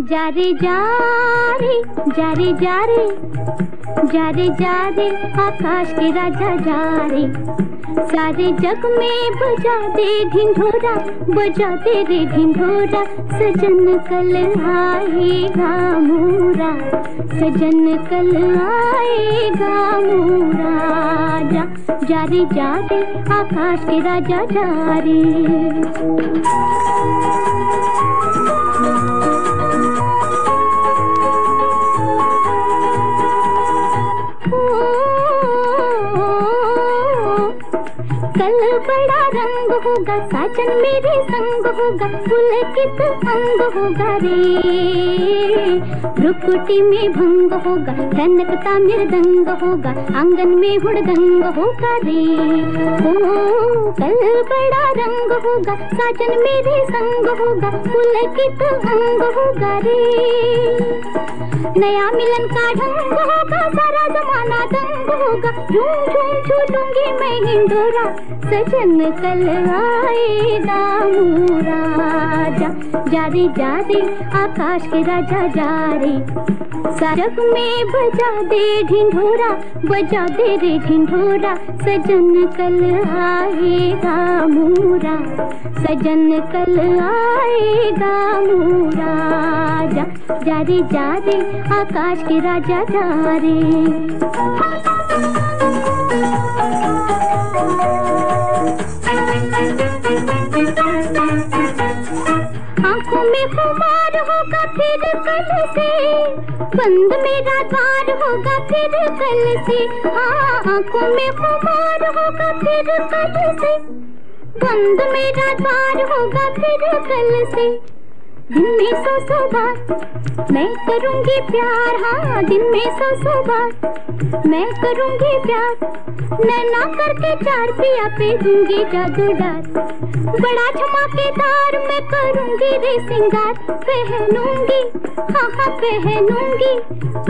जारे जारे जारे जारे जारे जारे आकाश के राजा जारे। सारे जग में बजा दे ढिंढोरा बजा दे रे ढिंढोरा सजन कल आएगा मोरा सजन कल आएगा मोरा जा जा रे जा रे आकाश के राजा जा कल बड़ा रंग होगा, साजन मेरे संग होगा पुलकित अंग होगा रे। रुकुटी में भंग होगा दनकता मृदंग होगा, आँगन में हुड़दंग होगा रे। ओ, कल बड़ा रंग होगा, साजन मेरे संग होगा पुलकित अंग होगा रे। नया मिलन का ढंग होगा, सारा जमाना दंग होगा, झूम झूम छूटूँगी मैं हिंदोरा सजन कल आएगा मूरा जा रे जा रे आकाश के राजा जा रे। सरग में बजा दे ढिंढोरा, बजा दे रे ढिंढोरा। सजन कल आएगा मूरा सजन कल आएगा मूरा जा रे जा रे आकाश के राजा जा रे। कल से। बंद मेरा द्वार होगा फिर कल से। हाँ आँखों में खुमार होगा फिर कल से। बंद मेरा द्वार होगा फिर कल से। दिन में सौ सौ बार। मैं करूँगी प्यार हाँ दिन में सौ सौ बार। मैं करूँगी प्यार, नैना करके चार पिया पे दूँगी जादू डार बड़ा धमाकेदार मैं करूँगी रे सिंगार। पहनूँगी हाँ हाँ पहनूँगी,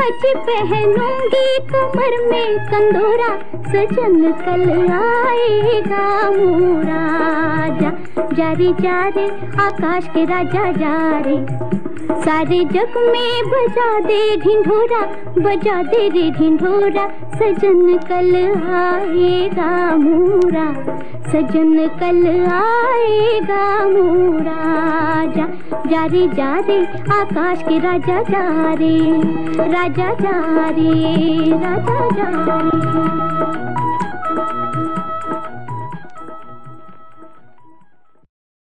अच्छी पहनूँगी। कमर में कंदोरा, सजन कल आएगा मोरा जा जा रे जा रे आकाश के राजा, जा रे सारे जग में बजा दे ढिंढोरा, बजा दे रे ढिंढोरा, सजन कल आएगा मोरा। सजन कल आएगा मोरा। जा जा रे जा रे, आकाश के राजा जा रे। राजा जा रे, राजा जा रे।